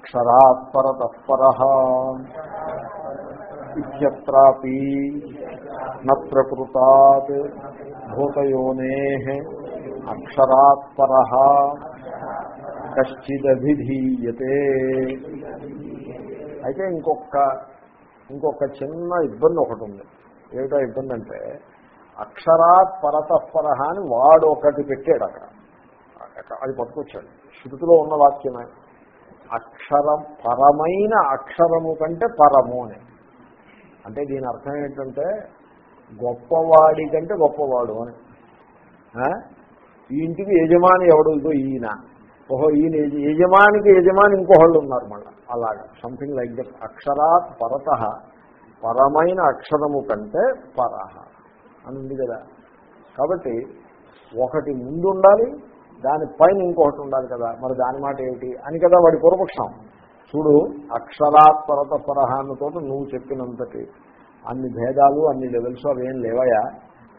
అక్షరాత్ పరతఃపర ఇత్యత్రాపి న భూతయోనే అక్షరాత్ పర కశ్చిదభిధీయతే. అయితే ఇంకొక ఇంకొక చిన్న ఇబ్బంది ఒకటి ఉంది ఏమిటో ఇబ్బంది అంటే అక్షరాత్ పరతఃపర అని వాడు ఒకటి పెట్టాడు అక్కడ. అది పట్టుకొచ్చాడు. శృతిలో ఉన్న వాక్యమే. అక్షరం పరమైన అక్షరము కంటే పరము అని. అంటే దీని అర్థం ఏంటంటే గొప్పవాడి కంటే గొప్పవాడు అని. ఈ ఇంటికి యజమాని ఎవడు? ఇదో ఈయన. ఓహో ఈయన యజమానికి యజమాని ఇంకోహళ్ళు ఉన్నారు మళ్ళీ. అలాగా. సంథింగ్ లైక్ దట్ అక్షరాత్ పరత పరమైన అక్షరము కంటే పరహ అని ఉంది కదా. కాబట్టి ఒకటి ముందు ఉండాలి దానిపైన ఇంకొకటి ఉండాలి కదా. మరి దాని మాట ఏమిటి? అని కదా వాడి పూర్వపక్షం. చూడు అక్షరాత్పరత పరత నువ్వు చెప్పినంతటి అన్ని భేదాలు అన్ని లెవెల్స్ అవేం లేవయా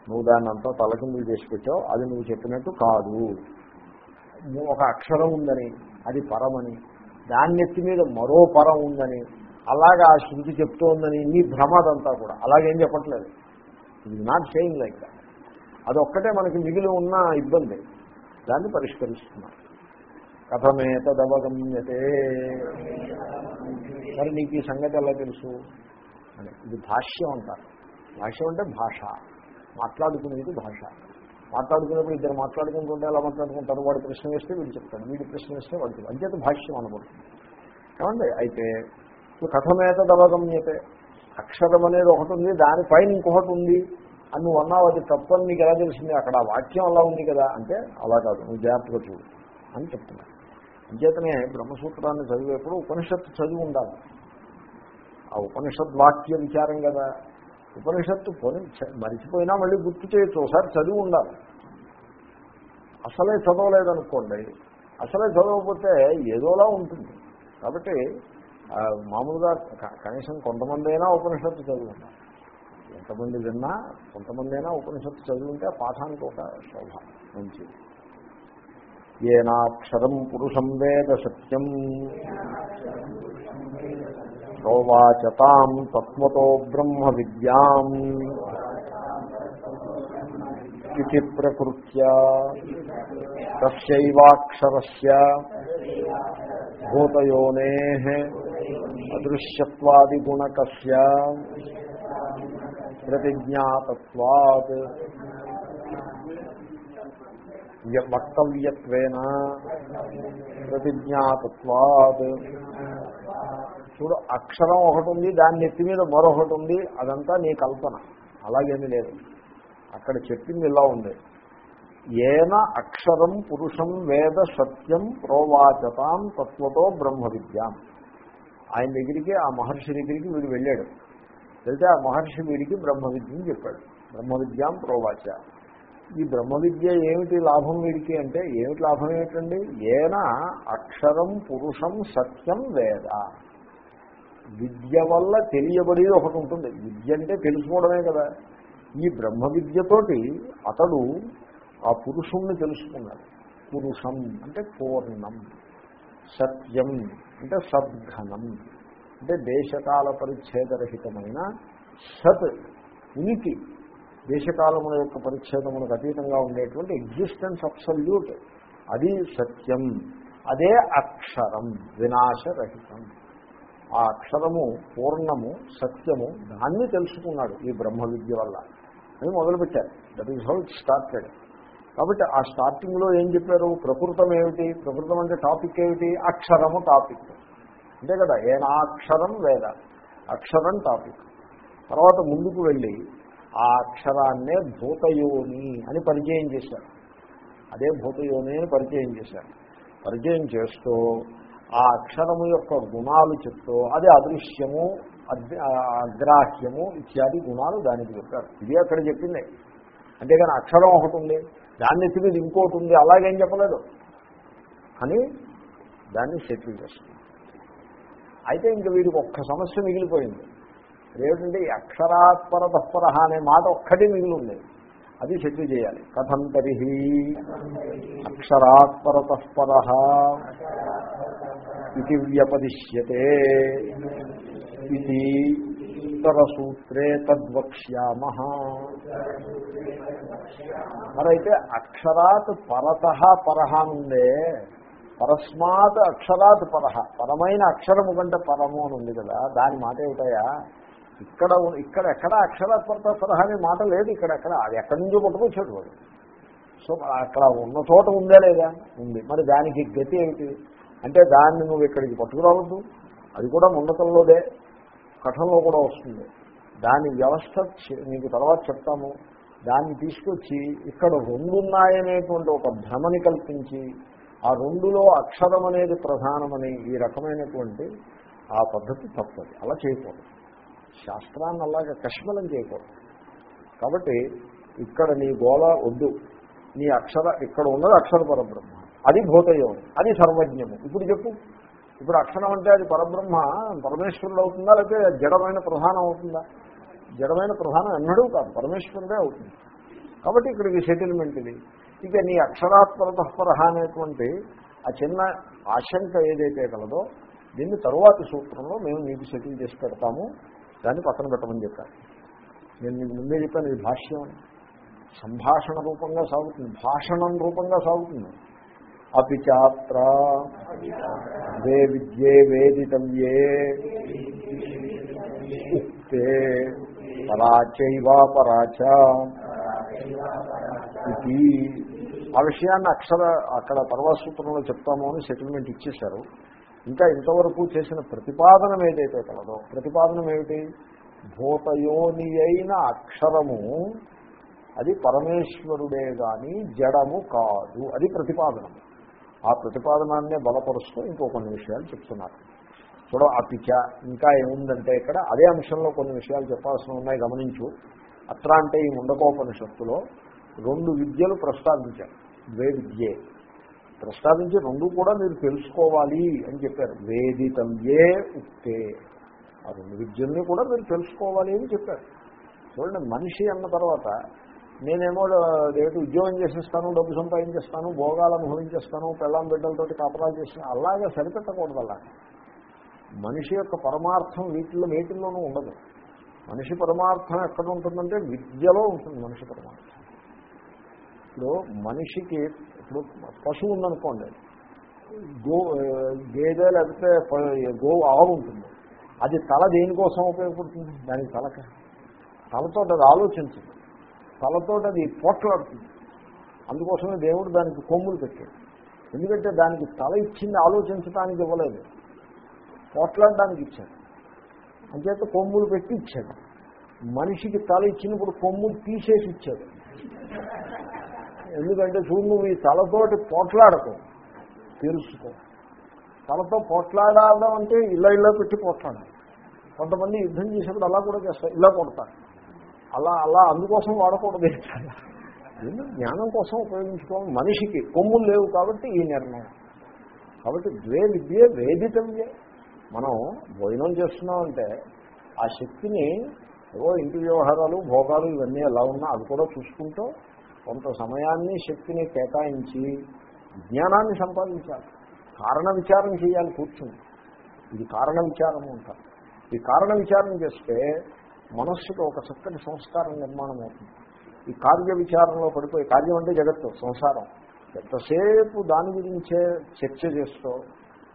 నువ్వు దాన్ని అంతా తలకిందులు చేసి పెట్టావు. అది నువ్వు చెప్పినట్టు కాదు. ఒక అక్షరం ఉందని అది పరమని దాని నెత్తి మీద మరో పరం ఉందని అలాగా ఆ శృతి చెప్తూ ఉందని నీ భ్రమ అదంతా కూడా. అలాగేం చెప్పట్లేదు. ఇది నాట్ సేయింగ్ లైక్ దాట్ అదొక్కటే మనకి మిగిలి ఉన్న ఇబ్బంది. దాన్ని పరిష్కరిస్తున్నాం కథమేతదవగమ్యతే. మరి నీకు ఈ సంగతి ఎలా తెలుసు? అని. ఇది భాష్యం అంటారు. భాష్యం అంటే భాష. మాట్లాడుకునేది భాష. మాట్లాడుకునేప్పుడు ఇద్దరు మాట్లాడుకుంటుంటే ఎలా మాట్లాడుకుంటారు? వాడు ప్రశ్న వేస్తే వీడు చెప్తాడు. వీడి ప్రశ్న వేస్తే వాడు చెప్తాడు. అంచేత భాష్యం అనబడుతుంది. ఏమండి? అయితే కథమేతదవగమ్యతే. అక్షరం అనేది ఒకటి ఉంది దానిపైన ఇంకొకటి ఉంది. అని నువ్వు అన్నావు అది తప్పని నీకు ఎలా తెలిసింది? అక్కడ ఆ వాక్యం అలా ఉంది కదా. అంటే అలా కాదు నువ్వు జాగ్రత్తగా చూడు అని చెప్తున్నాను అంచేతనే బ్రహ్మసూత్రాన్ని చదివేప్పుడు ఉపనిషత్తు చదివి ఉండాలి. ఆ ఉపనిషత్ వాక్య విచారం కదా. ఉపనిషత్తు పోనీ మరిచిపోయినా మళ్ళీ గుర్తు చేయొచ్చు. ఒకసారి చదివి ఉండాలి. అసలే చదవలేదనుకోండి. అసలే చదవకపోతే ఏదోలా ఉంటుంది. కాబట్టి మామూలుగా కనీసం కొంతమంది అయినా ఉపనిషత్తు చదివి ఉండాలి. ఎంతమంది విన్నా కొంతమంది అయినా ఉపనిషత్తు చదివింటే పాఠానికి ఒక శోభ మంచిది. ఏనాక్షరం పురుషం వేద సత్యం. ప్రోవాచతాం తత్వతో బ్రహ్మ విద్యాం. ఇది ప్రకృత్య. తస్యైవాక్షరస్య భూతయోనే అదృశ్యత్వాదిగుణకస్య. ప్రతిజ్ఞాతత్వాత్. వక్తవ్యత్వేన ప్రతిజ్ఞాతత్వాత్. చూడు అక్షరం ఒకటి ఉంది దాని నెత్తి మీద మరొకటి ఉంది అదంతా నీ కల్పన. అలాగేమీ లేదు. అక్కడ చెప్పింది ఇలా ఉంది. ఏన అక్షరం పురుషం వేద సత్యం ప్రోవాచతాం తత్వతో బ్రహ్మ విద్యాం ఆయన దగ్గరికి ఆ మహర్షి దగ్గరికి వీడు వెళ్ళాడు. అయితే ఆ మహర్షి వీడికి బ్రహ్మ విద్యని చెప్పాడు. బ్రహ్మ విద్యాం ప్రోవాచ. ఈ బ్రహ్మ విద్య ఏమిటి లాభం వీడికి అంటే ఏమిటి లాభం ఏమిటండి? ఏనా అక్షరం పురుషం సత్యం వేద. విద్య వల్ల తెలియబడేది ఒకటి ఉంటుంది. విద్య అంటే తెలుసుకోవడమే కదా. ఈ బ్రహ్మ విద్యతోటి అతడు ఆ పురుషుణ్ణి తెలుసుకున్నాడు. పురుషం అంటే పూర్ణం సత్యం అంటే సద్ఘనం. అంటే దేశకాల పరిచ్ఛేదరహితమైన సత్ ఉనికి దేశకాలముల యొక్క పరిచ్ఛేదములకు అతీతంగా ఉండేటువంటి ఎగ్జిస్టెన్స్ అబ్సల్యూట్ అది సత్యం. అదే అక్షరం వినాశరహితం. ఆ అక్షరము పూర్ణము సత్యము దాన్ని తెలుసుకున్నాడు ఈ బ్రహ్మ విద్య వల్ల. అని మొదలుపెట్టారు. That is how it started కాబట్టి ఆ స్టార్టింగ్లో ఏం చెప్పారు? ప్రకృతం ఏమిటి ప్రకృతం అంటే టాపిక్ ఏమిటి? అక్షరము టాపిక్ అంతే కదా ఏనాక్షరం వేద అక్షరం టాపిక్. తర్వాత ముందుకు వెళ్ళి ఆ అక్షరాన్నే భూతయోని అని పరిచయం చేశారు. అదే భూతయోని అని పరిచయం చేశారు. పరిచయం చేస్తూ ఆ అక్షరము యొక్క గుణాలు చెప్తూ అది అదృశ్యము అగ్రాహ్యము ఇత్యాది గుణాలు దానికి చెప్పారు. ఇది అక్కడ చెప్పింది. అంతేగాని అక్షరం ఒకటి ఉంది దాన్ని ఎత్తి మీద ఇంకోటి ఉంది అలాగేం చెప్పలేదు. అని దాన్ని సెటిల్ చేస్తుంది. అయితే ఇంక వీడికి ఒక్క సమస్య మిగిలిపోయింది. అదేమిటంటే ఈ అక్షరాత్పర తత్పర అనే మాట ఒక్కటి మిగిలింది. అది సెటిల్ చేయాలి. కథం తరిహి. అక్షరాత్పర తత్పర ఇది వ్యపదిశ్యతే. ఇది ఉత్తరసూత్రే తద్వక్ష్యామ. మరైతే అక్షరాత్ పరత పరహ ఉందే పరస్మాత్ అక్షరాత్ పరహ పరమైన అక్షరము కంటే పరము అని ఉంది కదా దాని మాట ఏమిటయా ఇక్కడ ఇక్కడ ఎక్కడ అక్షరాత్ పరత పరహ అనే మాట లేదు ఇక్కడ ఎక్కడ అది ఎక్కడి నుంచో పట్టుకొచ్చాడు వాడు. సో అక్కడ ఉన్న చోట ఉందా లేదా? ఉంది. మరి దానికి గతి ఏమిటి? అంటే దాన్ని నువ్వు ఇక్కడికి పట్టుకురావద్దు. అది కూడా ముండతంలోదే కఠంలో కూడా వస్తుంది. దాని వ్యవస్థ నీకు తర్వాత చెప్తాము. దాన్ని తీసుకొచ్చి ఇక్కడ రెండున్నాయనేటువంటి ఒక భ్రమని కల్పించి ఆ రెండులో అక్షరం అనేది ప్రధానమని ఈ రకమైనటువంటి ఆ పద్ధతి తప్పదు. అలా చేయకూడదు. శాస్త్రాన్ని అలాగే కష్మలం చేయకూడదు. కాబట్టి ఇక్కడ నీ గోళ వద్దు. నీ అక్షర ఇక్కడ ఉన్నది అక్షర పరబ్రహ్మ. అది భూతయోగం. అది సర్వజ్ఞము. ఇప్పుడు చెప్పు. ఇప్పుడు అక్షరం అంటే అది పరబ్రహ్మ పరమేశ్వరుడు అవుతుందా లేకపోతే జడమైన ప్రధానం అవుతుందా? జడమైన ప్రధానం ఎన్నడూ కాదు. పరమేశ్వరుడే అవుతుంది. కాబట్టి ఇక్కడికి సెటిల్మెంట్ ఇది. ఇక నీ అక్షరాత్పరతపర అనేటువంటి ఆ చిన్న ఆశంక ఏదైతే కలదో దీన్ని తరువాతి సూత్రంలో మేము మీకు సెటిల్ చేసి పెడతాము. దాన్ని పక్కన పెట్టమని చెప్పాను నేను మీకు ముందే చెప్పాను ఇది భాష్యం. సంభాషణ రూపంగా సాగుతుంది. భాషణం రూపంగా సాగుతుంది. అపిచాత్ర. వే విద్యే వేదితవ్యే. ఉక్తే. పరాచైవా పరాచ ఇది ఆ విషయాన్ని అక్షర అక్కడ పర్వసూత్రంలో చెప్తాము అని సెటిల్మెంట్ ఇచ్చేశారు. ఇంకా ఇంతవరకు చేసిన ప్రతిపాదనం ఏదైతే కలదో ప్రతిపాదనం ఏమిటి? భూతయోని అయిన అక్షరము అది పరమేశ్వరుడే గాని జడము కాదు. అది ప్రతిపాదనం ఆ ప్రతిపాదనాన్నే బలపరుస్తూ ఇంకో కొన్ని విషయాలు చెప్తున్నారు. చూడ అపిచ ఇంకా ఏముందంటే ఇక్కడ అదే అంశంలో కొన్ని విషయాలు చెప్పాల్సి ఉన్నాయి గమనించు. అత్ర అంటే ఈ ముండకోపనిషత్తులో రెండు విద్యలు ప్రస్తావించారు. ద్వే విద్యే. ప్రస్తావించి రెండు కూడా మీరు తెలుసుకోవాలి అని చెప్పారు. వేదితవ్యే ఉక్తే. ఆ రెండు విద్యల్ని కూడా మీరు తెలుసుకోవాలి అని చెప్పారు. చూడండి మనిషి అన్న తర్వాత నేనేమో రేటు ఉద్యోగం చేసేస్తాను డబ్బు సంపాదించేస్తాను భోగాలు అనుభవించేస్తాను పెళ్ళాం బిడ్డలతోటి కాపరాలు చేస్తాను అలాగే సరిపెట్టకూడదు అలా. మనిషి యొక్క పరమార్థం వీటిల్లో వేటిల్లోనూ ఉండదు. మనిషి పరమార్థం ఎక్కడ ఉంటుందంటే విద్యలో ఉంటుంది మనిషి పరమార్థం. ఇప్పుడు మనిషికి ఇప్పుడు పశువు ఉందనుకోండి గో గేదె లేకపోతే గో ఆవు ఉంటుంది. అది తల దేనికోసం ఉపయోగపడుతుంది? దానికి తలక. తలతో అది ఆలోచించదు. తలతో అది పోట్లాడుతుంది. అందుకోసమే దేవుడు దానికి కొమ్ములు పెట్టాడు. ఎందుకంటే దానికి తల ఇచ్చింది ఆలోచించడానికి ఇవ్వలేదు. పోట్లాడడానికి ఇచ్చాడు. అంచేత కొమ్ములు పెట్టి ఇచ్చాడు. మనిషికి తల ఇచ్చినప్పుడు కొమ్ములు తీసేసి ఇచ్చాడు. ఎందుకంటే చూడు నువ్వు ఈ తలతోటి పోట్లాడకు. తెలుసుకో. తలతో పోట్లాడాలం అంటే ఇలా ఇలా పెట్టి పోట్లాడాలి. కొంతమంది యుద్ధం చేసేప్పుడు అలా కూడా చేస్తారు ఇలా కొడతారు. అలా అలా అందుకోసం వాడకూడదు. ఎందుకు? జ్ఞానం కోసం ఉపయోగించుకోవాలి. మనిషికి కొమ్ములు లేవు కాబట్టి ఈ నిర్ణయం. కాబట్టి ద్వే విద్య వేదితవ్యే. మనం భోజనం చేస్తున్నామంటే ఆ శక్తిని ఏవో ఇంటి వ్యవహారాలు భోగాలు ఇవన్నీ ఎలా ఉన్నా అది కూడా చూసుకుంటూ కొంత సమయాన్ని శక్తిని కేటాయించి జ్ఞానాన్ని సంపాదించాలి. కారణ విచారం చేయాలి కూర్చుని. ఇది కారణ విచారము అంటారు. ఈ కారణ విచారం చేస్తే మనస్సుకు ఒక చక్కటి సంస్కారం నిర్మాణం అవుతుంది. ఈ కార్య విచారంలో పడిపోయి కార్యం అంటే జగత్తు సంసారం. ఎంతసేపు దాని గురించే చర్చ చేస్తూ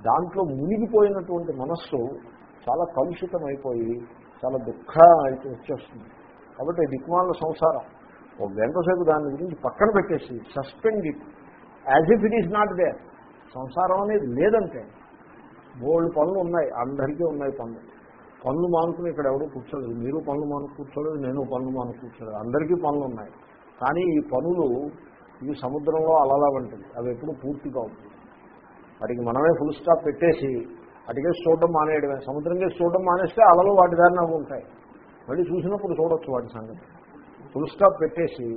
దాంట్లో మునిగిపోయినటువంటి మనస్సు చాలా కలుషితం అయిపోయి చాలా దుఃఖం అయితే వచ్చేస్తుంది. కాబట్టి దిక్మాల సంసారం. ఒక గంట సేపు దాని గురించి పక్కన పెట్టేసి suspend it as if it is not there సంసారం అనేది లేదంటే బోల్డ్ పనులు ఉన్నాయి అందరికీ ఉన్నాయి పనులు. పనులు మానుకుని ఇక్కడ ఎవరు కూర్చోలేదు. మీరు పనులు మాను కూర్చోలేదు నేను పనులు మాను కూర్చోలేదు. అందరికీ పనులు ఉన్నాయి. కానీ ఈ పనులు ఇవి సముద్రంలో అలలా వంటివి. అవి ఎప్పుడు పూర్తి కావు. వాటికి మనమే ఫుల్ స్టాప్ పెట్టేసి అటుకే చూడడం మానేయడమే. సముద్రం కేసి చూడడం మానేస్తే అలలు వాటి దారిన ఉంటాయి. మళ్ళీ చూసినప్పుడు చూడొచ్చు వాటి సంగతి. ఫుల్ స్టాప్ పెట్టేసి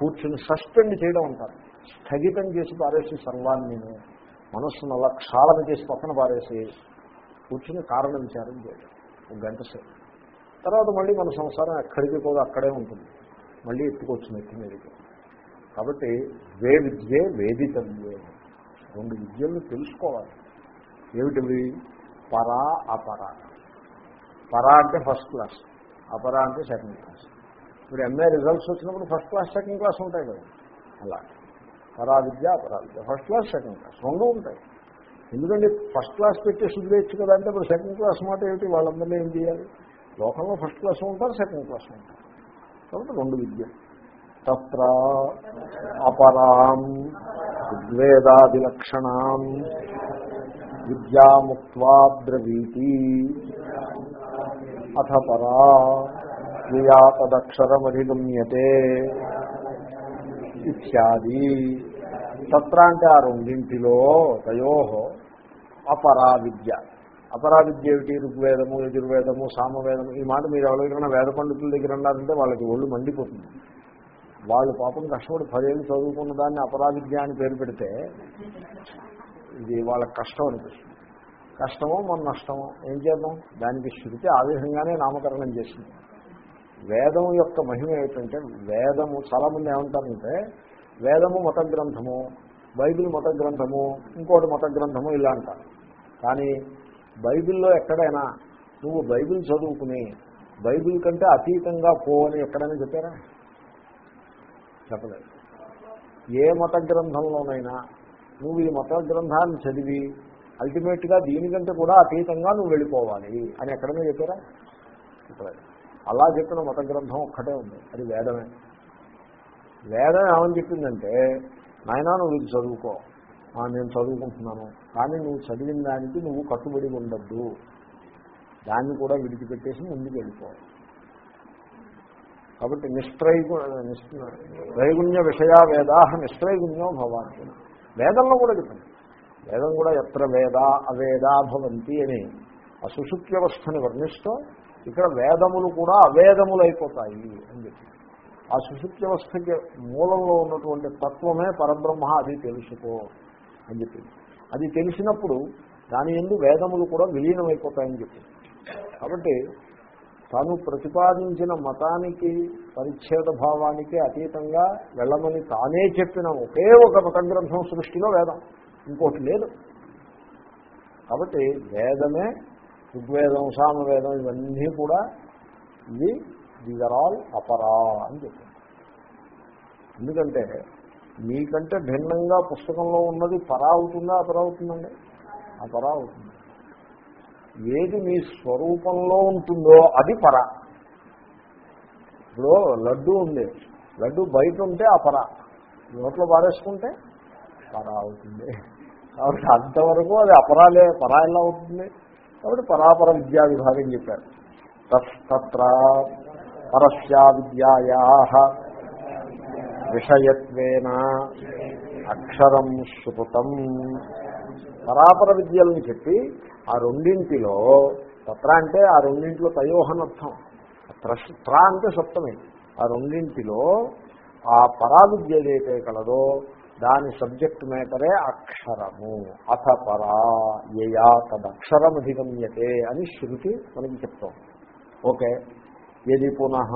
కూర్చుని సస్పెండ్ చేయడం అంటారు. స్థగితం చేసి పారేసి సర్వాన్ని మనస్సును అలా క్షాళన చేసి పక్కన పారేసి కూర్చుని కారణ విచారం చేయడం. ఒక గంట సేపు. తర్వాత మళ్ళీ మన సంసారం ఎక్కడికి పోదు అక్కడే ఉంటుంది. మళ్ళీ ఎత్తుకొచ్చు నెత్తి మీదకి. కాబట్టి వే విద్యే వేదితవ్యే. రెండు విద్యలను తెలుసుకోవాలి. ఏమిటివి? పరా అపరా. పరా అంటే ఫస్ట్ క్లాస్ అపరా అంటే సెకండ్ క్లాస్ ఇప్పుడు ఎంఏ రిజల్ట్స్ వచ్చినప్పుడు ఫస్ట్ క్లాస్ సెకండ్ క్లాస్ ఉంటాయి కదా. అలా. పరా విద్య పరా విద్య ఫస్ట్ క్లాస్ సెకండ్ క్లాస్ రెండు ఉంటాయి. ఎందుకంటే ఫస్ట్ క్లాస్ పెట్టి శుద్ధి కదా అంటే ఇప్పుడు సెకండ్ క్లాస్ మాట ఏమిటి? వాళ్ళందరినీ ఏం చేయాలి? లోకంలో ఫస్ట్ క్లాస్ ఉంటారు సెకండ్ క్లాస్ ఉంటారు. కాబట్టి రెండు విద్య. తత్ర అపరాం ఋగ్వేదాదిలక్షణాం విద్యాముక్వా బ్రవీతి అథ పరా క్రియా తదక్షరమధిగమ్యతే ఇత్యాది. తత్ర అంటే ఆ రెండింటిలో తయోహో అపరా విద్య అపరా విద్య ఏమిటి? ఋగ్వేదము యజుర్వేదము సామవేదము. ఈ మాట మీరు ఎవరికైనా వేద పండితుల దగ్గర ఉన్నారంటే వాళ్ళకి ఒళ్ళు మండిపోతుంది. వాళ్ళు పాపం కష్టపడి పదేళ్ళు చదువుకున్న దాన్ని అపరా విద్య అని పేరు పెడితే ఇది వాళ్ళకి కష్టం అనిపిస్తుంది. కష్టమో మన నష్టమో ఏం చేద్దాం? దానికి శృతి ఆ విధంగానే నామకరణం చేసింది. వేదం యొక్క మహిమ ఏమిటంటే వేదము చాలామంది ఏమంటారంటే వేదము మత గ్రంథము బైబిల్ మత గ్రంథము ఇంకోటి మత గ్రంథము ఇలా అంటారు. కానీ బైబిల్లో ఎక్కడైనా నువ్వు బైబిల్ చదువుకుని బైబిల్ కంటే అతీతంగా పో అని ఎక్కడైనా చెప్పారా? చెప్పలేదు. ఏ మత గ్రంథంలోనైనా నువ్వు ఈ మత గ్రంథాన్ని చదివి అల్టిమేట్గా దీనికంటే కూడా అతీతంగా నువ్వు వెళ్ళిపోవాలి అని ఎక్కడైనా చెప్పారా? చెప్పలేదు. అలా చెప్పిన మత గ్రంథం ఒక్కటే ఉంది. అది వేదమే. వేదం ఏమని చెప్పిందంటే నాయన నువ్వు ఇది చదువుకో. నేను చదువుకుంటున్నాను. కానీ నువ్వు చదివిన దానికి నువ్వు కట్టుబడి ఉండద్దు. దాన్ని కూడా విడిచిపెట్టేసి ముందుకు వెళ్ళిపో. కాబట్టి నిష్ప్రైగు త్రైగుణ్య విషయా వేదా నిష్ప్రైగుణ్యం భవాన్ని వేదంలో కూడా చెప్పండి. వేదం కూడా ఎత్ర వేద అవేదా భవంతి అని ఆ సుషుప్తి వ్యవస్థని వర్ణిస్తూ ఇక్కడ వేదములు కూడా అవేదములైపోతాయి అయిపోతాయి అని చెప్పి. ఆ సుషుప్తి వ్యవస్థకి మూలంలో ఉన్నటువంటి తత్వమే పరబ్రహ్మ అది తెలుసుకో అని చెప్పింది అది తెలిసినప్పుడు దాని ఎందు వేదములు కూడా విలీనమైపోతాయని చెప్పింది కాబట్టి తాను ప్రతిపాదించిన మతానికి పరిచ్ఛేద భావానికి అతీతంగా వెళ్ళమని తానే చెప్పిన ఒకే ఒక మతగ్రంథం సృష్టిలో వేదం. ఇంకోటి లేదు. కాబట్టి వేదమే ఋగ్వేదం సామవేదం ఇవన్నీ కూడా ఇవి దీస్ ఆర్ ఆల్ అపరా అని చెప్పింది ఎందుకంటే మీకంటే భిన్నంగా పుస్తకంలో ఉన్నది పరా అవుతుందా అపరా అవుతుందండి? అపరా అవుతుంది. ఏది మీ స్వరూపంలో ఉంటుందో అది పర. ఇప్పుడు లడ్డు ఉంది. లడ్డు బయట ఉంటే అపర. నోట్లో పారేసుకుంటే పర అవుతుంది. కాబట్టి అంతవరకు అది అపరాలే పరా ఎలా అవుతుంది? కాబట్టి పరాపర విద్యా విభాగం చెప్పారు. తత్ర పరస్యా విద్యాయా విషయత్వేన అక్షరం శృతం పరాపర విద్యలను చెప్పి ఆ రెండింటిలో తత్ర అంటే ఆ రెండింటిలో తయోహనర్థం. త్ర అంటే సప్తమే. ఆ రెండింటిలో ఆ పరావిద్య ఏదైతే కలదో దాని సబ్జెక్ట్ మ్యాటరే అక్షరము. అథ పరా యయా తదక్షరం అధిగమ్యతే అని శృతి మనకి చెప్తాం ఓకే. ఎది పునః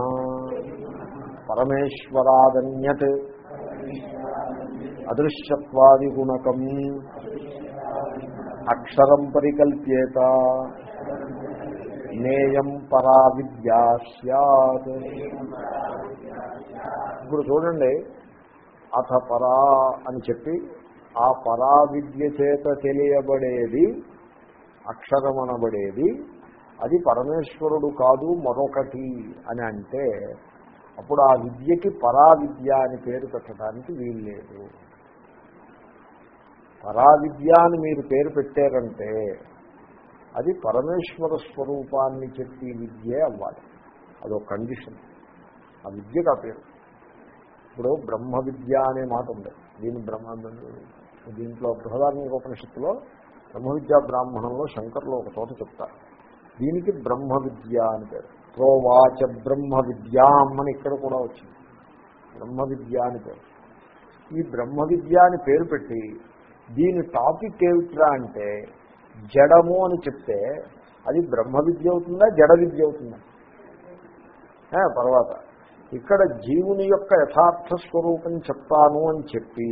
పరమేశ్వరాదన్యత్ అదృశ్యత్వాదిగుణకం అక్షరం పరికల్ప్యేత నేయం పరా విద్యా సత్ ఇప్పుడు చూడండి అథ పరా అని చెప్పి ఆ పరా విద్య చేత తెలియబడేది అక్షరమనబడేది అది పరమేశ్వరుడు కాదు మరొకటి అని అంటే అప్పుడు ఆ విద్యకి పరా విద్య అని పేరు పెట్టడానికి వీలు లేదు పరా విద్య అని మీరు పేరు పెట్టారంటే అది పరమేశ్వర స్వరూపాన్ని చెప్పి విద్యే అవ్వాలి. అదొక కండిషన్. ఆ విద్యకు ఆ పేరు. ఇప్పుడు బ్రహ్మ విద్య అనే మాట ఉంది. దీని బ్రహ్మ దీంట్లో బృహదార్మిక ఉపనిషత్తులో బ్రహ్మ విద్యా బ్రాహ్మణంలో శంకర్లో ఒక చోట చెప్తారు. దీనికి బ్రహ్మ విద్య అని పేరు. ప్రోవాచ బ్రహ్మ విద్యాం అని ఇక్కడ కూడా వచ్చింది. బ్రహ్మ విద్య అని పేరు. ఈ బ్రహ్మ విద్య అని పేరు పెట్టి దీని టాపిక్ ఏమిట్రా అంటే జడము అని చెప్తే అది బ్రహ్మ విద్య అవుతుందా జడ విద్య అవుతుందా? తర్వాత. ఇక్కడ జీవుని యొక్క యథార్థ స్వరూపం చెప్తాను అని చెప్పి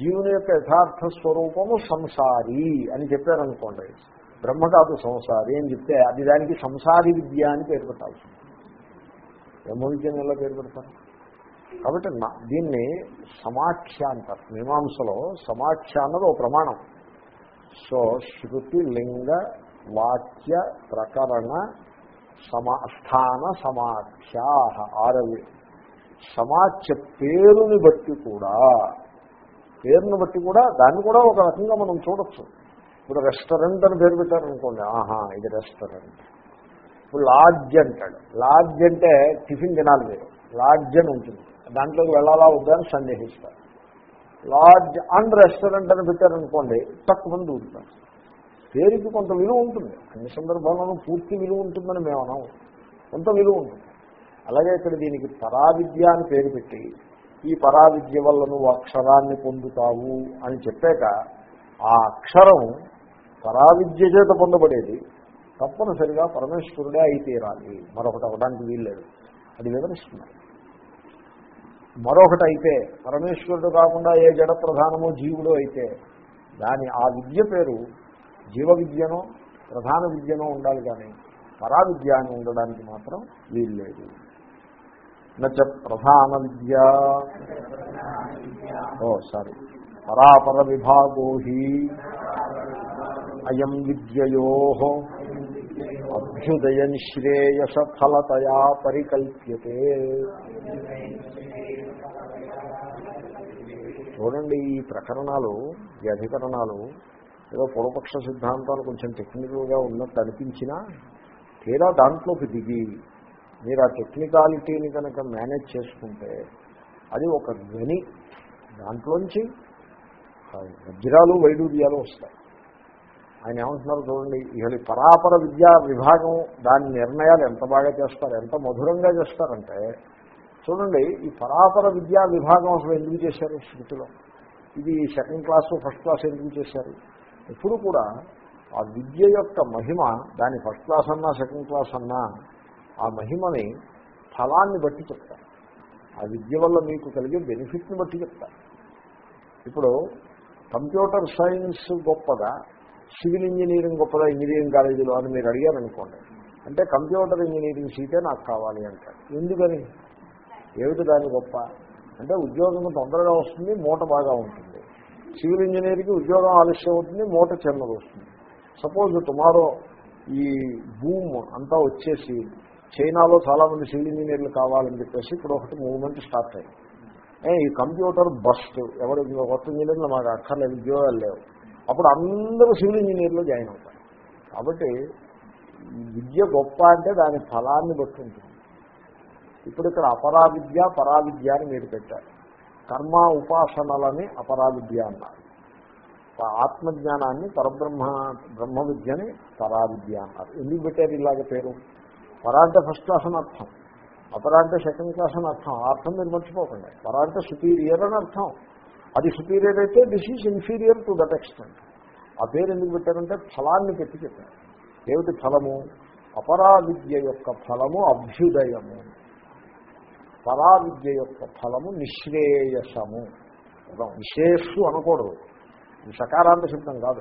జీవుని యొక్క యథార్థ స్వరూపము సంసారి అని చెప్పారనుకోండి. బ్రహ్మ కాదు సంసారి అని చెప్తే అది దానికి సంసారి విద్య అని పేరు పెట్టాల్సి బ్రహ్మ ఎలా పేరు పెడతారు? కాబట్టి దీన్ని సమాఖ్య అంటారు. మీమాంసలో సమాఖ్య అన్నది ఒక ప్రమాణం. సో శృతి లింగ వాక్య ప్రకరణ సమా స్థాన సమాఖ్యా ఆరవి. సమాఖ్య పేరుని బట్టి కూడా పేరుని బట్టి కూడా దాన్ని కూడా ఒక రకంగా మనం చూడొచ్చు. ఇప్పుడు రెస్టారెంట్ అని పేరు పెట్టారనుకోండి ఆహా ఇది రెస్టారెంట్. ఇప్పుడు లాడ్జ్ అంటాడు. లాడ్జ్ అంటే టిఫిన్ తినాలి మీరు. లాడ్జ్ అని ఉంటుంది. దాంట్లోకి వెళ్ళాలా వద్దా అని సందేహిస్తారు. లాడ్జ్ అండ్ రెస్టారెంట్ అని పెట్టారనుకోండి తక్కువ మంది దూరుతారు పేరుకి కొంత విలువ ఉంటుంది. అన్ని సందర్భాల్లోనూ పూర్తి విలువ ఉంటుందని మేము అనం కొంత విలువ ఉంటుంది. అలాగే ఇక్కడ దీనికి పరావిద్య అని పేరు పెట్టి ఈ పరావిద్య వల్ల నువ్వు అక్షరాన్ని పొందుతావు అని చెప్పాక ఆ అక్షరం పరావిద్య చేత పొందబడేది. తప్పనిసరిగా పరమేశ్వరుడే అయి తీరాలి. మరొకటి అవడానికి వీల్లేదు. అది వివరిస్తున్నారు మరొకటి అయితే పరమేశ్వరుడు కాకుండా ఏ జడ ప్రధానమో జీవుడు అయితే దాని ఆ విద్య పేరు జీవ విద్యనో ప్రధాన విద్యనో ఉండాలి కానీ పరావిద్య అని ఉండడానికి మాత్రం వీల్లేదు. నచ ప్రధాన విద్య. ఓ సారీ. పరాపర విభాగో హి అయం విద్యయో అభ్యుదయం శ్రేయస ఫలతయా పరికల్ప్యతే. చూడండి ఈ ప్రకరణాలు ఈ అధికరణాలు ఏదో పూర్వపక్ష సిద్ధాంతాలు కొంచెం టెక్నికల్గా ఉన్నట్టు అనిపించినా తీరా దాంట్లోకి దిగి మీరు ఆ టెక్నికాలిటీని కనుక మేనేజ్ చేసుకుంటే అది ఒక గని దాంట్లోంచి వజ్రాలు వైడూర్యాలు వస్తాయి. ఆయన ఏమంటున్నారు చూడండి ఇవాళ పరాపర విద్యా విభాగం దాని నిర్ణయాలు ఎంత బాగా చేస్తారు ఎంత మధురంగా చేస్తారంటే చూడండి ఈ పరాపర విద్యా విభాగం అసలు ఎందుకు చేశారు శృతిలో ఇది సెకండ్ క్లాస్ ఫస్ట్ క్లాస్ ఎందుకు చేశారు? ఎప్పుడు కూడా ఆ విద్య యొక్క మహిమ దాని ఫస్ట్ క్లాస్ అన్నా సెకండ్ క్లాస్ అన్నా ఆ మహిమని ఫలాన్ని బట్టి చెప్తారు. ఆ విద్య వల్ల మీకు కలిగే బెనిఫిట్ని బట్టి చెప్తారు. ఇప్పుడు కంప్యూటర్ సైన్స్ గొప్పదా? సివిల్ ఇంజనీరింగ్ గొప్పదా? ఇంజనీరింగ్ కాలేజీలో అని మీరు అడిగారనుకోండి. అంటే కంప్యూటర్ ఇంజనీరింగ్ సీటే నాకు కావాలి అంటారు. ఎందుకని? ఏమిటి దాని గొప్ప? అంటే ఉద్యోగం తొందరగా వస్తుంది మూట బాగా ఉంటుంది. సివిల్ ఇంజనీర్కి ఉద్యోగం ఆలస్యం అవుతుంది మూట చిన్నది వస్తుంది. సపోజ్ టుమారో ఈ భూమ్ అంతా వచ్చేసి చైనాలో చాలామంది సివిల్ ఇంజనీర్లు కావాలని చెప్పేసి ఇప్పుడు ఒకటి మూవ్మెంట్ స్టార్ట్ అయింది ఈ కంప్యూటర్ బస్ట్ ఎవరు కొత్త ఇంజనీర్లు మాకు అక్కర్లేదు ఉద్యోగాలు లేవు. అప్పుడు అందరూ సివిల్ ఇంజనీర్లు జాయిన్ అవుతారు. కాబట్టి విద్య గొప్ప అంటే దాని ఫలాన్ని బట్టి ఉంటుంది. ఇప్పుడు ఇక్కడ అపరావిద్య పరావిద్య అని మీరు పెట్టారు. కర్మ ఉపాసనలని అపరావిద్య అన్నారు ఆత్మజ్ఞానాన్ని పరబ్రహ్మ బ్రహ్మ విద్యని పరావిద్య అన్నారు. ఎందుకు పెట్టారు ఇలాగ పేరు? పరా అంటే ఫస్ట్ క్లాస్ అని అర్థం. అపరా అంటే సెకండ్ క్లాస్ అని అర్థం అర్థం మీరు మర్చిపోకండి. పరా అంటే సుపీరియర్ అని అర్థం. అది సుపీరియర్ అయితే this is inferior to that extent. ఆ పేరు ఎందుకు పెట్టారంటే ఫలాన్ని పెట్టి చెప్పారు. ఏమిటి ఫలము? అపరావిద్య యొక్క ఫలము అభ్యుదయము. పరావిద్య యొక్క ఫలము నిశ్రేయసము. నిశ్రేయస్సు అనకూడదు. ఇది సకారాంత శబ్దం కాదు.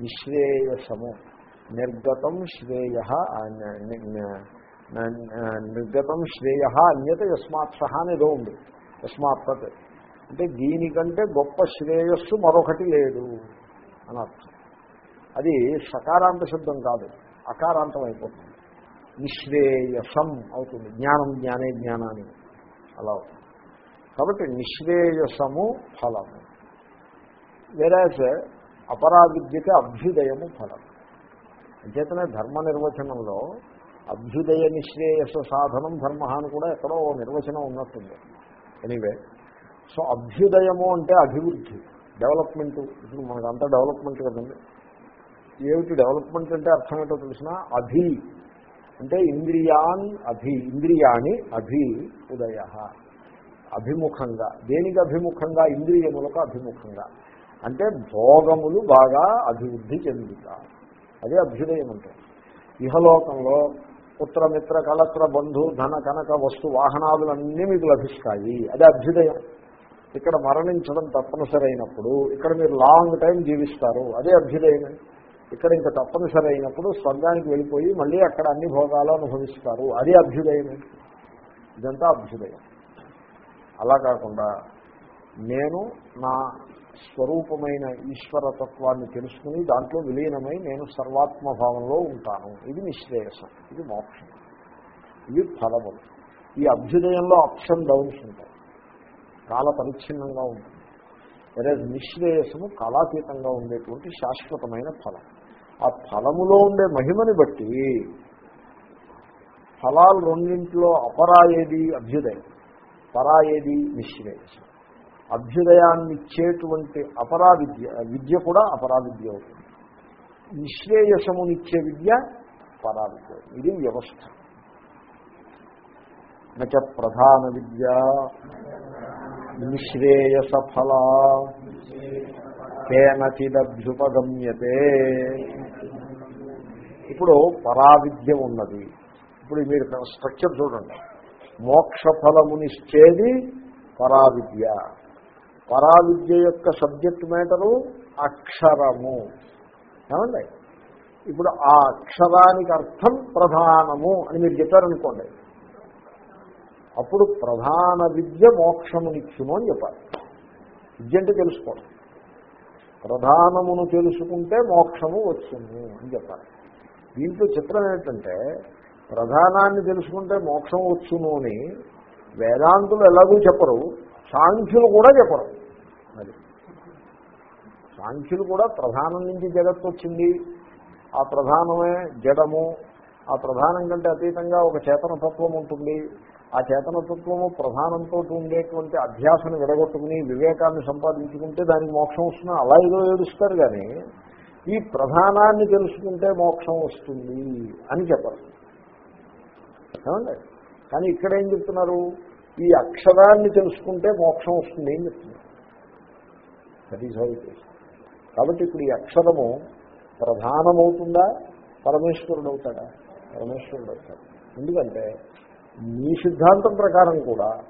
నిశ్రేయసము. నిర్గతం శ్రేయ నిర్గతం శ్రేయ అన్యత యస్మాత్ సహా అని ఉంది. యస్మాత్ తత్. అంటే దీనికంటే గొప్ప శ్రేయస్సు మరొకటి లేదు అని అర్థం. అది సకారాంత శబ్దం కాదు. అకారాంతం అయిపోతుంది నిశ్రేయసం అవుతుంది. జ్ఞానం జ్ఞానే జ్ఞానాన్ని. అలా అవుతుంది. కాబట్టి నిశ్రేయసము ఫలము వేరాజ్ అపరావిద్యకి అభ్యుదయము ఫలం. అంచేతనే ధర్మ నిర్వచనంలో అభ్యుదయ నిశ్రేయస సాధనం ధర్మ అని కూడా ఎక్కడో నిర్వచనం ఉన్నట్టుంది. ఎనీవే సో అభ్యుదయము అంటే అభివృద్ధి డెవలప్మెంట్. ఇప్పుడు మనకంతా డెవలప్మెంట్ కదండి. ఏమిటి డెవలప్మెంట్ అంటే అర్థం ఏంటో తెలిసిన? అభి. అంటే ఇంద్రియాన్ అభి ఇంద్రియాని అభి ఉదయ. అభిముఖంగా. దేనికి అభిముఖంగా? ఇంద్రియములకు అభిముఖంగా. అంటే భోగములు బాగా అభివృద్ధి చెందుతారు అదే అభ్యుదయం అంటే. ఇహలోకంలో పుత్రమిత్ర కలత్ర బంధు ధన కనక వస్తు వాహనాదులన్నీ మీకు లభిస్తాయి. అదే అభ్యుదయం. ఇక్కడ మరణించడం తప్పనిసరి అయినప్పుడు ఇక్కడ మీరు లాంగ్ టైం జీవిస్తారు. అదే అభ్యుదయమే. ఇక్కడ ఇంకా తప్పనిసరి అయినప్పుడు స్వర్గానికి వెళ్ళిపోయి మళ్ళీ అక్కడ అన్ని భోగాలు అనుభవిస్తారు. అది అభ్యుదయమే ఇదంతా అభ్యుదయం. అలా కాకుండా నేను నా స్వరూపమైన ఈశ్వరతత్వాన్ని తెలుసుకుని దాంట్లో విలీనమై నేను సర్వాత్మభావంలో ఉంటాను. ఇది నిశ్రేయసం. ఇది మోక్షం. ఇది ఫలములు. ఈ అభ్యుదయంలో అప్స్ అండ్ డౌన్స్ ఉంటాయి. కాల పరిచ్ఛిన్నంగా ఉంటుంది. వేరే నిశ్రేయసము కాలాతీతంగా ఉండేటువంటి శాశ్వతమైన ఫలం. ఆ ఫలములో ఉండే మహిమని బట్టి ఫలాలు రెండింటిలో అపరాయేది అభ్యుదయం పరాయేది నిశ్రేయస్ అభ్యుదయాన్ని ఇచ్చేటువంటి అపరా విద్య కూడా అపరావిద్య అవుతుంది. నిశ్రేయసమునిచ్చే విద్య పరావిద్య ఇది వ్యవస్థ. నచ ప్రధాన విద్య. నిశ్రేయస ఫలా. కేనచిదభ్యుపగమ్యతే ఇప్పుడు పరావిద్య ఉన్నది. ఇప్పుడు మీరు స్ట్రక్చర్ చూడండి. మోక్ష ఫలమునిచ్చేది పరావిద్య. పరావిద్య యొక్క సబ్జెక్ట్ మ్యాటరు అక్షరము. ఏమండి? ఇప్పుడు ఆ అక్షరానికి అర్థం ప్రధానము అని మీరు చెప్పారనుకోండి. అప్పుడు ప్రధాన విద్య మోక్షమునిచ్చును అని చెప్పాలి. విద్య అంటే తెలుసుకోండి ప్రధానమును తెలుసుకుంటే మోక్షము వచ్చింది అని చెప్పాలి. దీంట్లో చిత్రం ఏంటంటే ప్రధానాన్ని తెలుసుకుంటే మోక్షం వచ్చును అని వేదాంతులు ఎలాగూ చెప్పరు సాంఖ్యులు కూడా చెప్పరు. అది సాంఖ్యులు కూడా ప్రధానం నుంచి జగత్తు వచ్చింది. ఆ ప్రధానమే జడము. ఆ ప్రధానం కంటే అతీతంగా ఒక చేతనతత్వం ఉంటుంది. ఆ చేతనతత్వము ప్రధానంతో ఉండేటువంటి అధ్యాసను విడగొట్టుకుని వివేకాన్ని సంపాదించుకుంటే దానికి మోక్షం వస్తున్నా అలా ఏదో ఏడుస్తారు కానీ ఈ ప్రధానాన్ని తెలుసుకుంటే మోక్షం వస్తుంది అని చెప్పరు. ఏమండి? కానీ ఇక్కడ ఏం చెప్తున్నారు? ఈ అక్షరాన్ని తెలుసుకుంటే మోక్షం వస్తుంది ఏం చెప్తున్నారు. దట్ కాబట్టి ఇప్పుడు ఈ అక్షరము ప్రధానమవుతుందా? పరమేశ్వరుడు అవుతాడా పరమేశ్వరుడు అవుతాడు ఎందుకంటే మీ సిద్ధాంతం ప్రకారం కూడా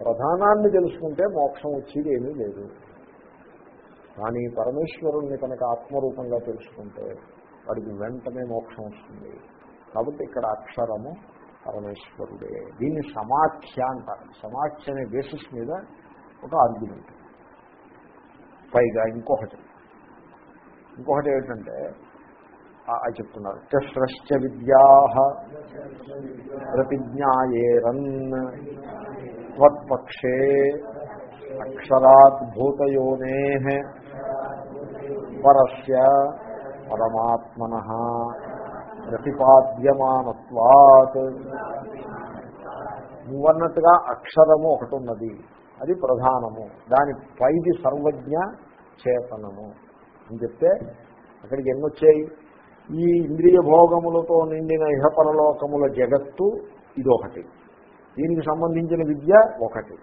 ప్రధానాన్ని తెలుసుకుంటే మోక్షం వచ్చేది ఏమీ లేదు. కానీ పరమేశ్వరుణ్ణి కనుక ఆత్మరూపంగా తెలుసుకుంటే వాడికి వెంటనే మోక్షం వస్తుంది. కాబట్టి ఇక్కడ అక్షరము పరమేశ్వరుడే. దీన్ని సమాఖ్య అంటారు. సమాఖ్య అనే బేసిస్ మీద ఒక ఆర్గ్యుమెంట్ పైగా ఇంకొకటి. ఇంకొకటి ఏమిటంటే అది చెప్తున్నారు. చశ్రశ్చ విద్యా ప్రతిజ్ఞాయేరన్ త్వత్పక్షే అక్షరాద్భూతయోనే పరస్య పరమాత్మన ప్రతిపాద్యమానత్వాత్. నువ్వన్నట్టుగా అక్షరము ఒకటి ఉన్నది అది ప్రధానము. దాని పైది సర్వజ్ఞ చేతనము అని చెప్తే అక్కడికి ఎన్నొచ్చాయి? ఈ ఇంద్రియ భోగములతో నిండిన ఇహపరలోకముల జగత్తు ఇదొకటి. దీనికి సంబంధించిన విద్య ఒకటి.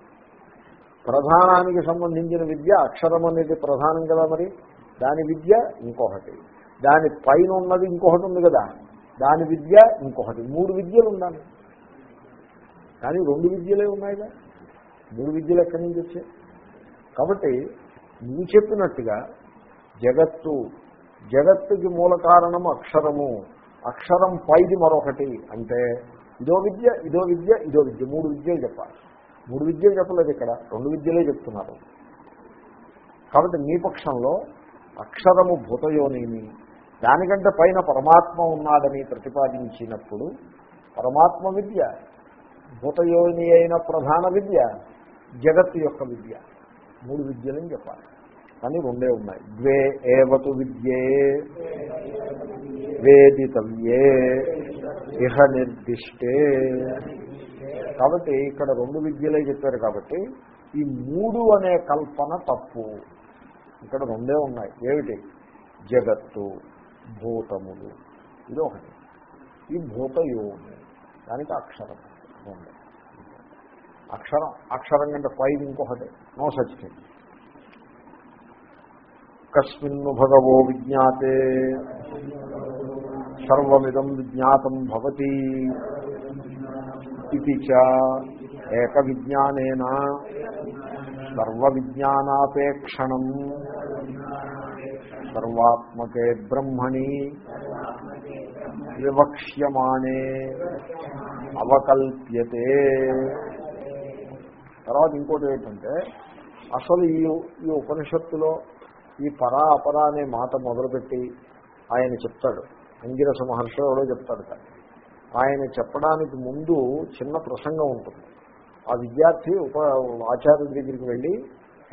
ప్రధానానికి సంబంధించిన విద్య అక్షరం అనేది ప్రధానం కదా మరి. దాని విద్య ఇంకొకటి. దాని పైన ఉన్నది ఇంకొకటి ఉంది కదా. దాని విద్య ఇంకొకటి. మూడు విద్యలు ఉండాలి. కానీ రెండు విద్యలే ఉన్నాయిగా. మూడు విద్యలు ఎక్కడి నుంచి వచ్చాయి? కాబట్టి నువ్వు చెప్పినట్టుగా జగత్తు జగత్తుకి మూల కారణము అక్షరము. అక్షరం పైది మరొకటి అంటే ఇదో విద్య ఇదో విద్య ఇదో విద్య. మూడు విద్యలు చెప్పాలి. మూడు విద్యలు చెప్పలేదు ఇక్కడ. రెండు విద్యలే చెప్తున్నారు. కాబట్టి మీ పక్షంలో అక్షరము భూతయోనిమి దానికంటే పైన పరమాత్మ ఉన్నాడని ప్రతిపాదించినప్పుడు పరమాత్మ విద్య భూతయోని అయిన ప్రధాన విద్య జగత్తు యొక్క విద్య. మూడు విద్యలని చెప్పాలి. కానీ రెండే ఉన్నాయి. ద్వే ఏవతు విద్యే వేదితవ్యే ఇహ నిర్దిష్టే. కాబట్టి ఇక్కడ రెండు విద్యలే చెప్పారు కాబట్టి ఈ మూడు అనే కల్పన తప్పు. ఇక్కడ రెండే ఉన్నాయి. ఏమిటి? జగత్తు భూతములు. ఇది ఒకటి. ఈ భూతయోని దానికి అక్షరం. రెండు. అక్షరం అక్షరం కంటే ఫైవ్ ఇంకొకటి. No such thing. కస్మిన్ను భగవో విజ్ఞాతే సర్వమిదం విజ్ఞాతం భవతి ఇది చ ఏక విజ్ఞానేన సర్వ విజ్ఞానాపేక్షణం సర్వాత్మకే బ్రహ్మణి వివక్ష్యమాణే అవకల్ప్యతే తర్వాత ఇంకోటి ఏంటంటే అసలు ఈ ఈ ఉపనిషత్తులో ఈ పరా అపర అనే మాట మొదలుపెట్టి ఆయన చెప్తాడు. అంగిరస మహర్షి ఎవడో చెప్తాడు ఆయన చెప్పడానికి ముందు చిన్న ప్రసంగం ఉంటుంది. ఆ విద్యార్థి ఉప ఆచార్యుడి దగ్గరికి వెళ్ళి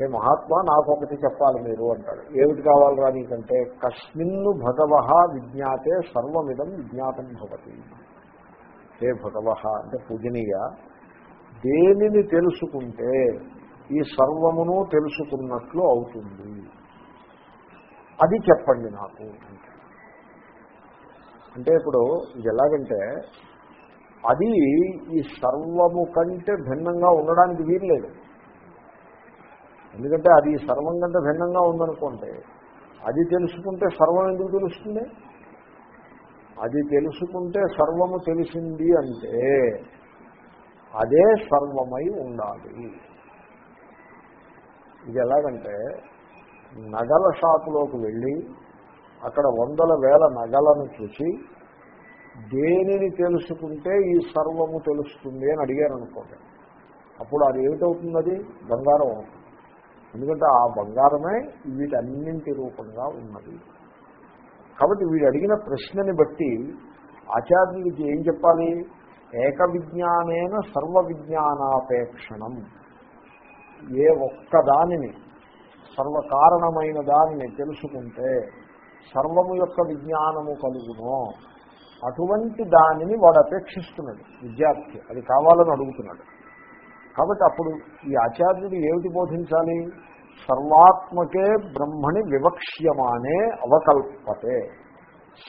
హే మహాత్మా నాకు ఒకటి చెప్పాలి మీరు అంటాడు. ఏమిటి కావాలరా నీకంటే? కస్మిన్ను భగవ విజ్ఞాతే సర్వమిదం విజ్ఞాతం భవతి. హే భగవ అంటే పూజనీయ దేనిని తెలుసుకుంటే ఈ సర్వమును తెలుసుకున్నట్లు అవుతుంది. అది చెప్పండి నాకు. అంటే ఇప్పుడు ఇది ఎలాగంటే అది ఈ సర్వము కంటే భిన్నంగా ఉండడానికి వీల్లేదు. ఎందుకంటే అది సర్వం కంటే భిన్నంగా ఉందనుకోండి అది తెలుసుకుంటే సర్వం ఎందుకు తెలుస్తుంది? అది తెలుసుకుంటే సర్వము తెలిసింది అంటే అదే సర్వమై ఉండాలి. ఇది ఎలాగంటే నగల షాపులోకి వెళ్ళి అక్కడ వందల వేల నగలను చూసి దేనిని తెలుసుకుంటే ఈ సర్వము తెలుస్తుంది అని అడిగారు అనుకోండి. అప్పుడు అది ఏమిటవుతుంది అది బంగారం అవుతుంది. ఎందుకంటే ఆ బంగారమే వీటన్నింటి రూపంగా ఉన్నది. కాబట్టి వీడు అడిగిన ప్రశ్నని బట్టి ఆచార్యుడికి ఏం చెప్పాలి? ఏక విజ్ఞానేన సర్వ విజ్ఞానాపేక్షణం ఏ ఒక్క దానిని సర్వకారణమైన దానిని తెలుసుకుంటే సర్వము యొక్క విజ్ఞానము కలుగును. అటువంటి దానిని వాడు అపేక్షిస్తున్నాడు. విద్యార్థి అది కావాలని అడుగుతున్నాడు. కాబట్టి అప్పుడు ఈ ఆచార్యుడు ఏమిటి బోధించాలి? సర్వాత్మకే బ్రహ్మని వివక్ష్యమానే అవకల్పతే.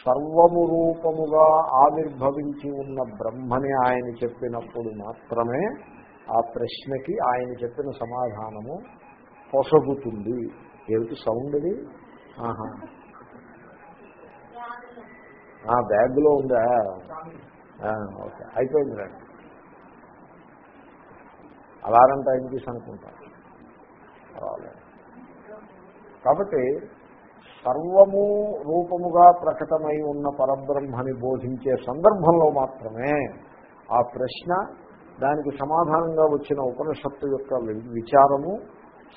సర్వము రూపముగా ఆవిర్భవించి ఉన్న బ్రహ్మని ఆయన చెప్పినప్పుడు మాత్రమే ఆ ప్రశ్నకి ఆయన చెప్పిన సమాధానము పొసగుతుంది. ఏమిటి సౌండ్ అది? ఆహా. బ్యాగ్లో ఉందా? ఓకే. అయిపోయింది రండి అలారం టైం తీసి కాబట్టి సర్వము రూపముగా ప్రకటమై ఉన్న పరబ్రహ్మని బోధించే సందర్భంలో మాత్రమే ఆ ప్రశ్న దానికి సమాధానంగా వచ్చిన ఉపనిషత్తు యొక్క విచారము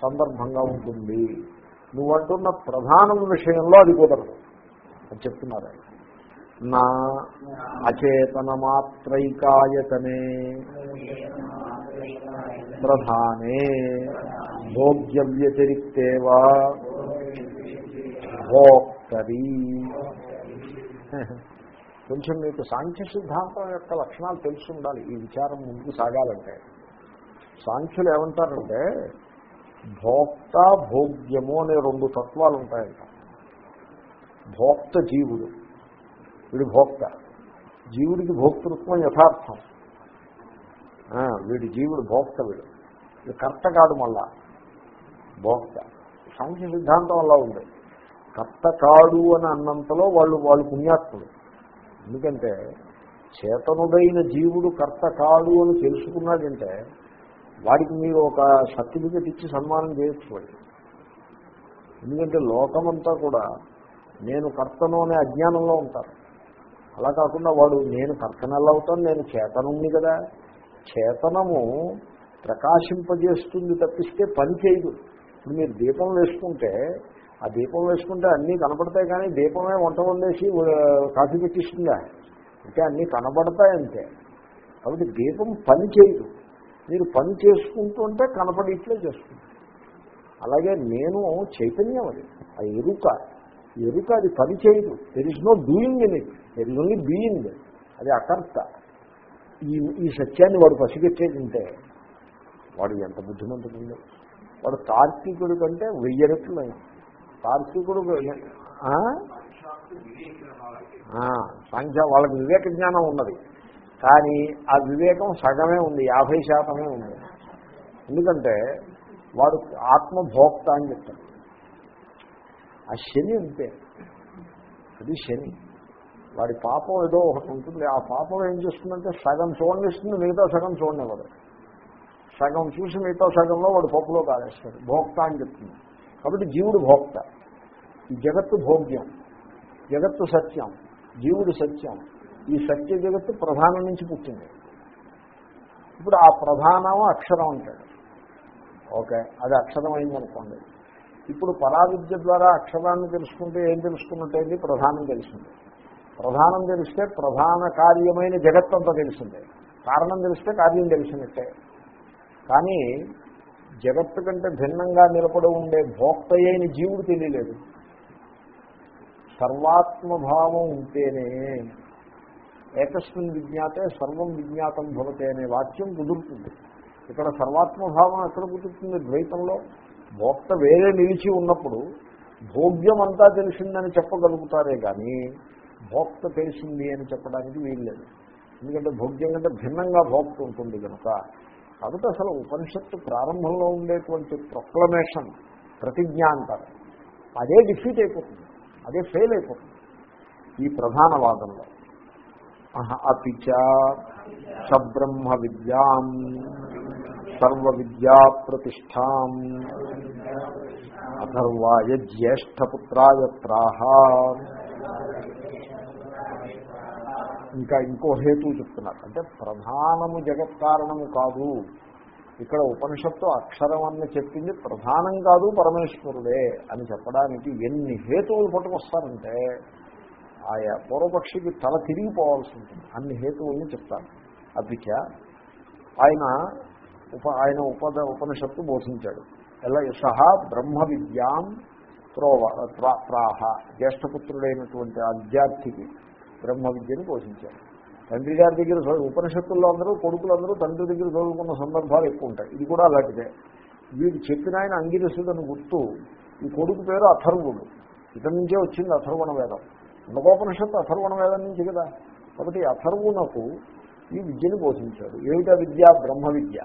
సందర్భంగా ఉంటుంది. నువ్వంటున్న ప్రధానం విషయంలో అది కుదరదు. అని చెప్తున్నారు. నా అచేతనమాత్రైకాయతనే. ప్రధానే. భోగ్య వ్యతిరిక్తేవా భోక్తరి. కొంచెం మీకు సాంఖ్య సిద్ధాంతం యొక్క లక్షణాలు తెలిసి ఉండాలి ఈ విచారం ముందుకు సాగాలంటే. సాంఖ్యులు ఏమంటారంటే భోక్త భోగ్యము అనే రెండు తత్వాలు ఉంటాయంట భోక్త జీవుడు వీడు భోక్త. జీవుడికి భోక్తృత్వం యథార్థం. వీడి జీవుడు భోక్త వీడు. ఇది కర్త కాదు మళ్ళా. భోక్త. సాంఖ్య సిద్ధాంతం అలా ఉంది. కర్త కాడు అని అన్నంతలో వాళ్ళు వాళ్ళు పుణ్యాత్ములు. ఎందుకంటే చేతనుడైన జీవుడు కర్త కాడు అని తెలుసుకున్నాడంటే వాడికి మీరు ఒక సర్టిఫికెట్ ఇచ్చి సన్మానం చేయొచ్చు ఎందుకంటే లోకమంతా కూడా నేను కర్తను అనే అజ్ఞానంలో ఉంటారు. అలా కాకుండా వాడు నేను కర్తను ఎలా అవుతాను నేను చేతనుంది కదా. చేతనము ప్రకాశింపజేస్తుంది తప్పిస్తే పని చేయదు. ఇప్పుడు మీరు దీపం వేసుకుంటే ఆ దీపం వేసుకుంటే అన్నీ కనపడతాయి కానీ దీపమే వంట వండేసి కాఫీ పెట్టిస్తుందా? అంటే అన్నీ కనబడతాయి అంతే కాబట్టి దీపం పని చేయదు. మీరు పని చేసుకుంటుంటే కనపడి ఇట్లే చేస్తుంది అలాగే నేను చైతన్యం అది ఆ ఎరుక ఎరుక అది పని చేయదు. There is no doing in it there is only being అది అకర్త. ఈ ఈ సత్యాన్ని వాడు పసిగట్టేదంటే వాడు ఎంత బుద్ధిమంతుడు వాడు తార్కికుడు కంటే వెయ్యి రెట్లు తార్కికుడు సంఖ్య వాళ్ళకి వివేక జ్ఞానం ఉన్నది. కానీ ఆ వివేకం సగమే ఉంది యాభై శాతమే ఉంది. ఎందుకంటే వాడు ఆత్మభోక్త అని చెప్తాడు. ఆ శని అంతే అది శని. వాడి పాపం ఏదో ఒకటి ఉంటుంది. ఆ పాపం ఏం చేస్తుందంటే సగం చూడనిస్తుంది మిగతా సగం చూడనివ్వదు. సగం చూసి మిగతా సగంలో వాడు పప్పులో కాలేస్తాడు. భోక్త అని చెప్తుంది. కాబట్టి జీవుడు భోక్త. ఈ జగత్తు భోగ్యం. జగత్తు సత్యం. జీవుడు సత్యం. ఈ సత్య జగత్తు ప్రధానం నుంచి పుట్టింది. ఇప్పుడు ఆ ప్రధానం అక్షరం అంటాడు. ఓకే అది అక్షరం అయిందనుకోండి ఇప్పుడు పరావిద్య ద్వారా అక్షరాన్ని తెలుసుకుంటే ఏం తెలుసుకున్నట్టయింది ప్రధానం తెలిసింది. ప్రధానం తెలిస్తే ప్రధాన కార్యమైన జగత్తంతా తెలిసిందే. కారణం తెలిస్తే కార్యం తెలిసినట్టే. కానీ జగత్తు కంటే భిన్నంగా నిలబడి ఉండే భోక్త అయిన జీవుడు తెలియలేదు. సర్వాత్మభావం ఉంటేనే ఏకస్మిన్ విజ్ఞాతే సర్వం విజ్ఞాతం భవతే అనే వాక్యం కుదురుతుంది. ఇక్కడ సర్వాత్మభావం ఎక్కడ కుదురుతుంది? ద్వైతంలో. భోక్త వేరే నిలిచి ఉన్నప్పుడు భోగ్యం అంతా తెలిసిందని చెప్పగలుగుతారే కానీ భోక్త తెలిసింది అని చెప్పడానికి వీల్లేదు. ఎందుకంటే భోగ్యం కంటే భిన్నంగా భోక్త ఉంటుంది కనుక. కాబట్టి అసలు ఉపనిషత్తు ప్రారంభంలో ఉండేటువంటి ప్రొక్లమేషన్ ప్రతిజ్ఞ అంటారు. అదే డిఫీట్ అయిపోతుంది. అదే ఫెయిల్ అయిపోతుంది. ఈ ప్రధాన వాదంలో. అపి సబ్రహ్మ విద్యాం సర్వ విద్యా ప్రతిష్టాం అథర్వాయ జ్యేష్ఠపుత్రాయ ప్రాహ ఇంకా ఇంకో హేతు చెప్తున్నారు. అంటే ప్రధానము జగత్ కారణము కాదు. ఇక్కడ ఉపనిషత్తు అక్షరం అన్న చెప్పింది ప్రధానం కాదు పరమేశ్వరుడే అని చెప్పడానికి ఎన్ని హేతువులు పట్టుకొస్తారంటే ఆయా పూర్వపక్షికి తల తిరిగిపోవాల్సి ఉంటుంది. అన్ని హేతువుల్ని చెప్తారు. అపిచ ఆయన ఉప ఆయన ఉపద ఉపనిషత్తు బోధించాడు. ఎలా? సహా బ్రహ్మ విద్యాం ప్రోవ ప్రాహ జ్యేష్ఠపుత్రుడైనటువంటి ఆ విద్యార్థికి బ్రహ్మ విద్యను బోధించాడు. తండ్రి గారి దగ్గర ఉపనిషత్తుల్లో అందరూ కొడుకులందరూ తండ్రి దగ్గర చదువుకున్న సందర్భాలు ఎక్కువ ఉంటాయి. ఇది కూడా అలాంటిదే. వీడు చెప్పిన ఆయన అంగిరసుడని గుర్తు ఈ కొడుకు పేరు అథర్వుడు. ఇతని నుంచే వచ్చింది అథర్వణ వేదం. ఉండకోపనిషత్తు అథర్వణ వేదం నుంచి కదా. కాబట్టి అథర్వునకు ఈ విద్యను బోధించాడు. ఏమిటా విద్య? బ్రహ్మ విద్య.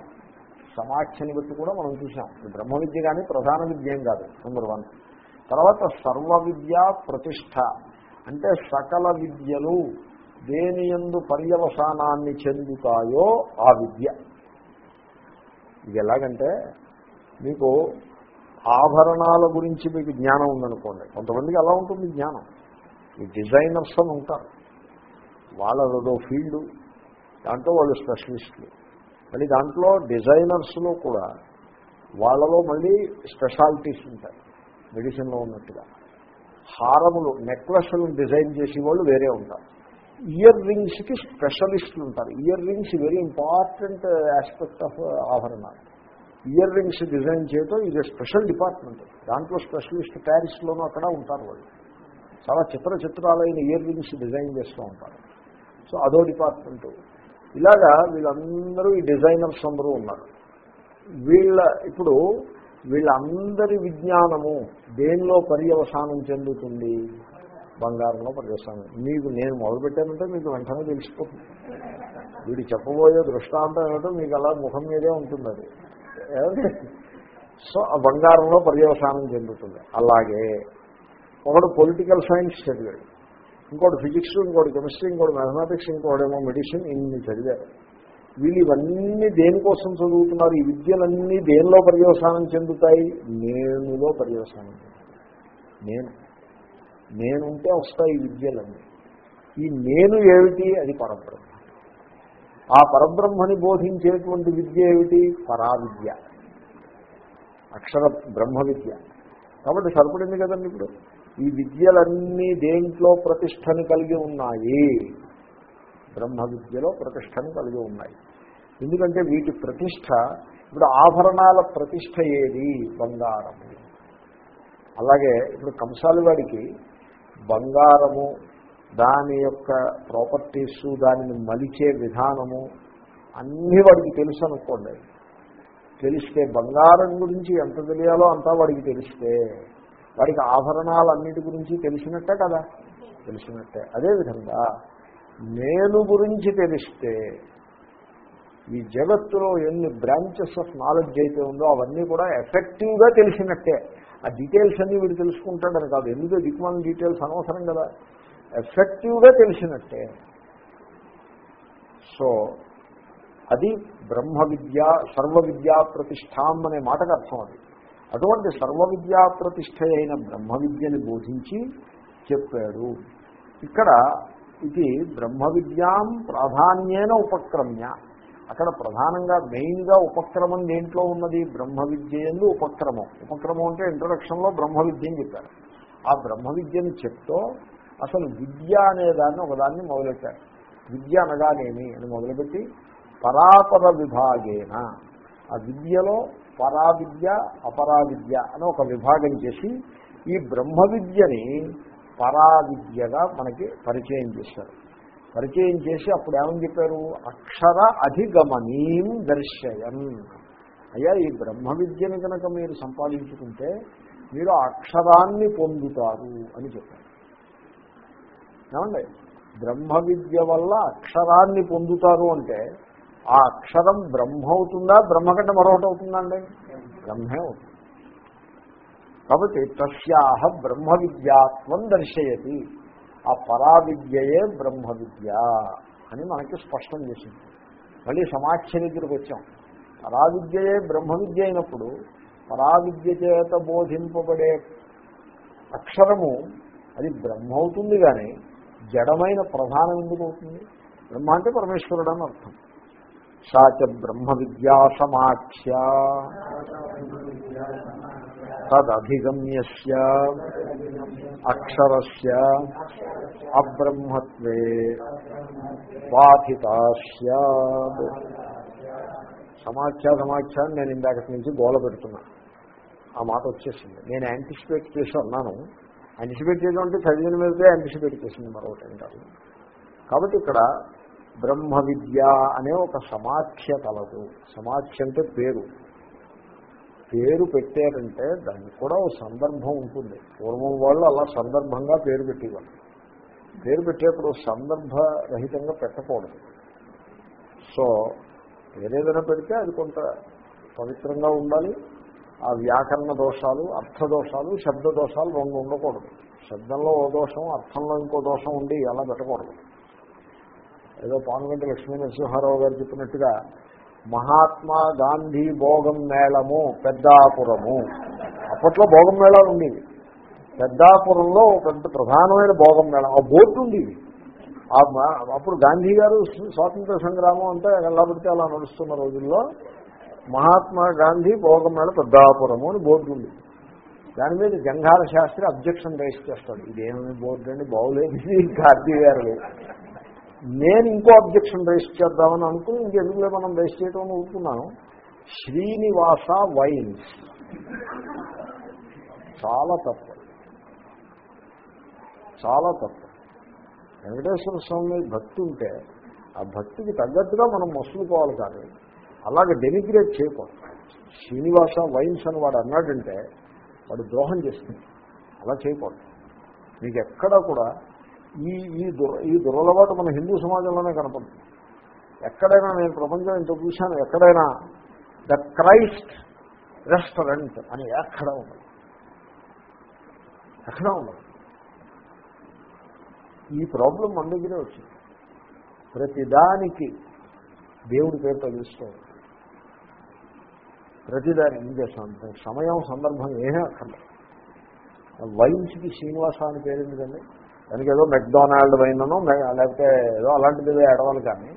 సమాఖ్యని బట్టి కూడా మనం చూసాం బ్రహ్మ విద్య కానీ ప్రధాన విద్య ఏం కాదు నెంబర్ వన్ తర్వాత సర్వ విద్య ప్రతిష్ట. అంటే సకల విద్యలు దేని ఎందు పర్యవసానాన్ని చెందుతాయో ఆ విద్య. ఇది ఎలాగంటే మీకు ఆభరణాల గురించి మీకు జ్ఞానం ఉందనుకోండి. కొంతమందికి అలా ఉంటుంది జ్ఞానం. ఈ డిజైనర్స్ అని ఉంటారు. వాళ్ళదో ఫీల్డు దాంట్లో వాళ్ళు స్పెషలిస్టులు. మళ్ళీ దాంట్లో డిజైనర్స్లో కూడా వాళ్ళలో మళ్ళీ స్పెషాలిటీస్ ఉంటాయి మెడిసిన్లో ఉన్నట్టుగా. హారములు నెక్లెస్లను డిజైన్ చేసే వాళ్ళు వేరే ఉంటారు. ఇయర్ రింగ్స్కి స్పెషలిస్టులు ఉంటారు. Earrings very important aspect of ఆభరణాలు ఇయర్ రింగ్స్ డిజైన్ చేయటం ఇది స్పెషల్ డిపార్ట్మెంట్. దాంట్లో స్పెషలిస్ట్ ప్యారిస్లోనూ అక్కడ ఉంటారు వాళ్ళు. చాలా చిత్ర చిత్రాలైన ఇయర్ రింగ్స్ డిజైన్ చేస్తూ ఉంటారు. సో అదో డిపార్ట్మెంటు. ఇలాగా వీళ్ళందరూ ఈ డిజైనర్స్ అందరూ ఉన్నారు. వీళ్ళ ఇప్పుడు వీళ్ళందరి విజ్ఞానము దేనిలో పర్యవసానం చెందుతుంది? బంగారంలో పర్యవసానం. మీకు నేను మొదలుపెట్టానంటే మీకు వెంటనే తెలిసిపోతుంది. వీడు చెప్పబోయే దృష్టాంతం ఏమిటో మీకు అలా ముఖం మీదే ఉంటుంది అది. సో ఆ బంగారంలో పర్యవసానం చెందుతుంది. అలాగే ఒకడు పొలిటికల్ సైన్స్ చదివాడు. ఇంకోటి ఫిజిక్స్ ఇంకోటి కెమిస్ట్రీ ఇంకోటి మ్యాథమెటిక్స్ ఇంకోటేమో మెడిసిన్ ఇన్ని చదివారు వీళ్ళు ఇవన్నీ దేనికోసం చదువుతున్నారు? ఈ విద్యలన్నీ దేనిలో పర్యవసానం చెందుతాయి? నేనులో పర్యవసానం నేను. నేనుంటే వస్తాయి ఈ విద్యలన్నీ. ఈ నేను ఏమిటి? అది పరబ్రహ్మ. ఆ పరబ్రహ్మని బోధించేటువంటి విద్య ఏమిటి? పరావిద్య. అక్షర బ్రహ్మ విద్య కాబట్టి సరిపడింది కదండి ఇప్పుడు? ఈ విద్యలన్నీ దేంట్లో ప్రతిష్టని కలిగి ఉన్నాయి? బ్రహ్మ విద్యలో ప్రతిష్టని కలిగి ఉన్నాయి. ఎందుకంటే వీటి ప్రతిష్ట ఇప్పుడు ఆభరణాల ప్రతిష్ట ఏది? బంగారము. అలాగే ఇప్పుడు కంసాలి వాడికి బంగారము దాని యొక్క ప్రాపర్టీస్ దానిని మలిచే విధానము అన్నీ వాడికి తెలుసు అనుకోండి తెలిస్తే బంగారం గురించి ఎంత తెలియాలో అంతా వాడికి తెలిస్తే వాడికి ఆభరణాలన్నిటి గురించి తెలిసినట్టే కదా? తెలిసినట్టే. అదేవిధంగా నేను గురించి తెలిస్తే ఈ జగత్తులో ఎన్ని బ్రాంచెస్ ఆఫ్ నాలెడ్జ్ అయితే ఉందో అవన్నీ కూడా ఎఫెక్టివ్గా తెలిసినట్టే. ఆ డీటెయిల్స్ అన్నీ వీడు తెలుసుకుంటాడని కాదు. ఎందుకు దిక్మాల డీటెయిల్స్ అనవసరం కదా? ఎఫెక్టివ్గా తెలిసినట్టే. సో అది బ్రహ్మ విద్య సర్వ విద్యా ప్రతిష్టాం అనే మాటకు అర్థం అది. అటువంటి సర్వ విద్యా ప్రతిష్ట అయిన బ్రహ్మ విద్యని బోధించి చెప్పాడు. ఇక్కడ ఇది బ్రహ్మ విద్యాం ప్రాధాన్యేన ఉపక్రమ్య. అక్కడ ప్రధానంగా మెయిన్గా ఉపక్రమం దేంట్లో ఉన్నది? బ్రహ్మ విద్య ఎందు ఉపక్రమం. ఉపక్రమం అంటే ఇంట్రొడక్షన్లో బ్రహ్మ విద్యని చెప్పారు. ఆ బ్రహ్మ విద్యని చెప్తూ అసలు విద్య అనే దాన్ని ఒకదాన్ని మొదలెట్టారు. విద్య అనగానేమి అని మొదలుపెట్టి పరాపర విభాగేన. ఆ విద్యలో పరావిద్య అపరావిద్య అని ఒక విభాగం చేసి ఈ బ్రహ్మ విద్యని పరావిద్యగా మనకి పరిచయం చేశారు. పరిచయం చేసి అప్పుడు ఏమని చెప్పారు? అక్షర అధిగమనీం దర్శయన్. అయ్యా ఈ బ్రహ్మ విద్యని కనుక మీరు సంపాదించుకుంటే మీరు అక్షరాన్ని పొందుతారు అని చెప్పారు. ఏమండి? బ్రహ్మ విద్య వల్ల అక్షరాన్ని పొందుతారు అంటే ఆ అక్షరం బ్రహ్మ అవుతుందా బ్రహ్మ కంటే మరొకటి అవుతుందండి బ్రహ్మే అవుతుంది. కాబట్టి తస్యాహ బ్రహ్మ విద్యాత్వం దర్శయతి. ఆ పరావిద్యయే బ్రహ్మ విద్య అని మనకి స్పష్టం చేసింది. మళ్ళీ సమాఖ్య దగ్గరికి వచ్చాం. పరావిద్యయే బ్రహ్మ విద్య అయినప్పుడు పరావిద్య చేత బోధింపబడే అక్షరము అది బ్రహ్మ అవుతుంది కానీ జడమైన ప్రధానం ఎందుకు అవుతుంది? బ్రహ్మ అంటే పరమేశ్వరుడు అని అర్థం. సాచ బ్రహ్మ విద్యా సమాఖ్య తదధిగమ్యస్య అక్షరస్య అబ్రహ్మత్వే బాధిత సమాఖ్య సమాఖ్య నేను ఇందాక నుంచి గోల పెడుతున్నా. ఆ మాట వచ్చేసింది. నేను యాంటిసిపేట్ చేసి అన్నాను యాంటిసిపేట్ చేయడం అంటే చదివిన మీదే యాంటిసిపేట్ చేసింది మరొకటి కాబట్టి ఇక్కడ బ్రహ్మ విద్య అనే ఒక సమాఖ్య కలదు. సమాఖ్య అంటే పేరు. పేరు పెట్టారంటే దానికి కూడా ఒక సందర్భం ఉంటుంది. పూర్వం వాళ్ళు అలా సందర్భంగా పేరు పెట్టేవాళ్ళు. పేరు పెట్టేప్పుడు సందర్భరహితంగా పెట్టకూడదు. సో ఏదేదైనా పెడితే అది కొంత పవిత్రంగా ఉండాలి. ఆ వ్యాకరణ దోషాలు అర్థ దోషాలు శబ్ద దోషాలు రెండు ఉండకూడదు. శబ్దంలో ఓ దోషం అర్థంలో ఇంకో దోషం ఉండి అలా పెట్టకూడదు. ఏదో పానుగంటి లక్ష్మీ నరసింహారావు గారు చెప్పినట్టుగా మహాత్మా గాంధీ భోగం మేళము పెద్దాపురము. అప్పట్లో భోగం మేళాలు ఉండేవి పెద్దాపురంలో పెద్ద ప్రధానమైన భోగం మేళం ఆ బోర్డు ఉండేది అప్పుడు గాంధీ గారు స్వాతంత్ర సంగ్రామం అంతా ఎలా పడితే అలా నడుస్తున్న రోజుల్లో మహాత్మా గాంధీ భోగం మేళ పెద్దాపురము అని బోర్డు ఉంది. దాని మీద జంఘాల శాస్త్రి అబ్జెక్షన్ రేస్ చేస్తాడు. ఇదేమి బోర్డు అండి? బాగులేదు. గాంధీ గారు. నేను ఇంకో అబ్జెక్షన్ రేస్ చేద్దామని అనుకుని ఇంకెందుకులే మనం రేస్ చేయడం అనుకున్నాను శ్రీనివాస వైన్స్ చాలా తప్పు. చాలా తప్పు. వెంకటేశ్వర స్వామి భక్తి ఉంటే ఆ భక్తికి తగ్గట్టుగా మనం మసులుకోవాలి కానీ అలాగే డెనిగ్రేట్ చేయకూడదు. శ్రీనివాస వైన్స్ అని వాడు అన్నాడంటే వాడు ద్రోహం చేస్తుంది. అలా చేయకూడదు. మీకు ఎక్కడా కూడా ఈ ఈ దుర ఈ దురలవాటు మన హిందూ సమాజంలోనే కనపడుతుంది. ఎక్కడైనా నేను ప్రపంచం ఇంత చూశాను ఎక్కడైనా ద క్రైస్ట్ రెస్టారెంట్ అని ఎక్కడ ఉండదు. ఎక్కడ ఉండదు. ఈ ప్రాబ్లం మన దగ్గరే వచ్చింది. ప్రతిదానికి దేవుడి పేరు తగిలిస్తుంది ప్రతిదాని ఏం చేస్తాను సమయం సందర్భం ఏమీ అక్కర్లేదు. వైన్స్కి శ్రీనివాస అని పేరు ఎందుకండి? దానికి ఏదో మెక్డొనాల్డ్ వైన్నో లేకపోతే ఏదో అలాంటిది ఏదో కానీ.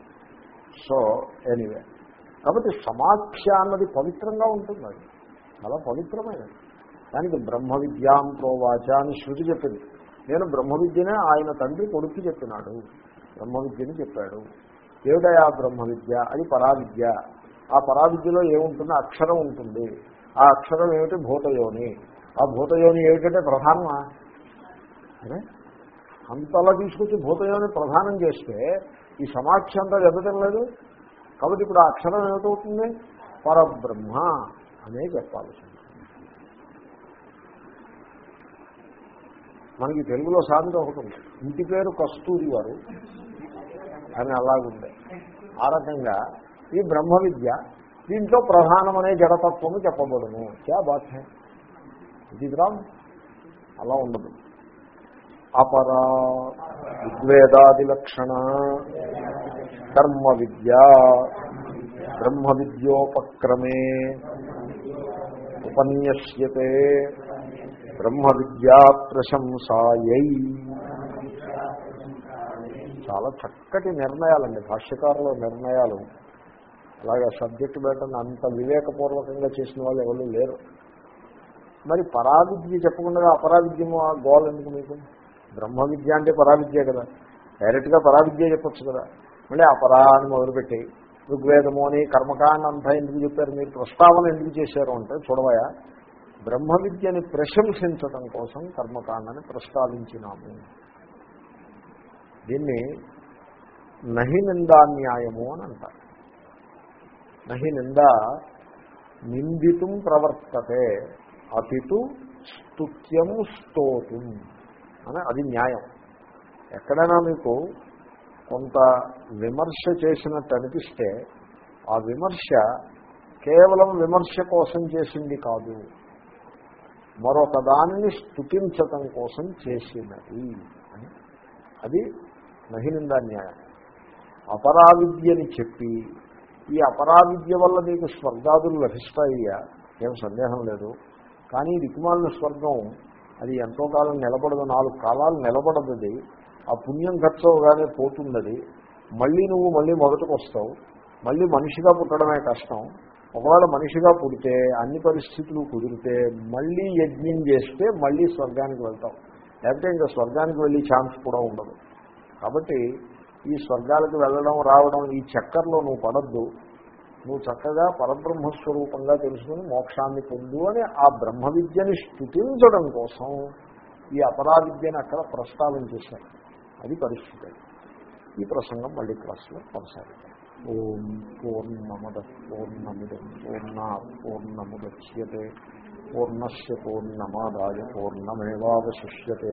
సో ఎనీవే కాబట్టి సమాఖ్య అన్నది పవిత్రంగా ఉంటుంది అది. చాలా పవిత్రమైనది. దానికి బ్రహ్మ విద్యాం ప్రోవాచ అని శృతి చెప్పింది. నేను బ్రహ్మ విద్యనే ఆయన తండ్రి కొడుక్కి చెప్పినాడు. బ్రహ్మ విద్యని చెప్పాడు. ఏమిటయా బ్రహ్మ విద్య? అది పరావిద్య. ఆ పరావిద్యలో ఏముంటుంది? అక్షరం ఉంటుంది. ఆ అక్షరం ఏమిటి? భూతయోని. ఆ భూతయోని ఏమిటంటే ప్రధానమా? అంతలా తీసుకొచ్చి భూతయోని ప్రధానం చేస్తే ఈ సమాఖ్య అంతా ఎదగటం లేదు కాబట్టి ఇప్పుడు ఆ అక్షరం ఏమిటవుతుంది? పరబ్రహ్మ అనే చెప్పాల్సి మనకి తెలుగులో సామెత ఒకటి ఉంది. ఇంటి పేరు కస్తూరి వారు అని అలాగుండే ఆ రకంగా ఈ బ్రహ్మ విద్య దీంట్లో ప్రధానమనే జడతత్వము చెప్పబడును. క్యా బాధ్య ఇది అలా ఉండదు. అపరా ఋగ్వేదాది లక్షణ కర్మ విద్య బ్రహ్మ విద్యోపక్రమే. ఉపన్యస్యతే బ్రహ్మ విద్యా ప్రశంసాయై. చాలా చక్కటి నిర్ణయాలండి భాష్యకారుల నిర్ణయాలు. అలాగే సబ్జెక్ట్ బయటను అంత వివేకపూర్వకంగా చేసిన వాళ్ళు ఎవరు లేరు. మరి పరావిద్య చెప్పకుండా అపరావిద్యము ఆ గోల్ ఎందుకు మీకు? బ్రహ్మ విద్య అంటే పరావిద్య కదా. డైరెక్ట్గా పరావిద్య చెప్పొచ్చు కదా. మళ్ళీ అపరా అని మొదలుపెట్టి ఋగ్వేదము అని కర్మకాండ అంతా ఎందుకు చెప్పారు? మీరు ప్రస్తావన ఎందుకు చేశారు అంటే చూడవయా బ్రహ్మ విద్యని ప్రశంసించడం కోసం కర్మకాండని ప్రస్తావించినాము. దీన్ని నహి నిందాన్యాయము అని అంటారు. నహి నింద నిందితం ప్రవర్తతే అతితు స్తుత్యము స్తోతుం. అని అది న్యాయం. ఎక్కడైనా మీకు కొంత విమర్శ చేసినట్టు అనిపిస్తే ఆ విమర్శ కేవలం విమర్శ కోసం చేసింది కాదు. మరొక దానిని స్థుతించటం కోసం చేసినది అని. అది నహినిందా న్యాయం? అపరావిద్యని చెప్పి ఈ అపరావిద్య వల్ల నీకు స్వర్గాదులు లభిస్తాయ్యా? ఏం సందేహం లేదు. కానీ దిక్కుమాలిన స్వర్గం అది ఎంతో కాలం నిలబడదు నాలుగు కాలాలు నిలబడదు అది ఆ పుణ్యం ఖర్చు అవగానే పోతున్నది మళ్ళీ నువ్వు మళ్ళీ మొదటకు వస్తావు మళ్ళీ మనిషిగా పుట్టడమే కష్టం. ఒకవేళ మనిషిగా పుడితే అన్ని పరిస్థితులు కుదిరితే మళ్ళీ యజ్ఞం చేస్తే మళ్ళీ స్వర్గానికి వెళ్తావు. లేకపోతే ఇంకా స్వర్గానికి వెళ్ళి ఛాన్స్ కూడా ఉండదు. కాబట్టి ఈ స్వర్గాలకు వెళ్ళడం రావడం ఈ చక్కర్లో నువ్వు పడద్దు. నువ్వు చక్కగా పరబ్రహ్మస్వరూపంగా తెలుసుకుని మోక్షాన్ని పొందు అని ఆ బ్రహ్మ విద్యని స్థుతించడం కోసం ఈ అపరావిద్యని అక్కడ ప్రస్తావించేశారు అది పరిస్థితి ఈ ప్రసంగం మళ్ళీ క్లాస్లో కొనసాగుతాం ఓం పూర్ణమద పూర్ణమిదం పూర్ణ పూర్ణముద్యే పూర్ణస్ పూర్ణమాదాయ పూర్ణమేవాశిష్యతే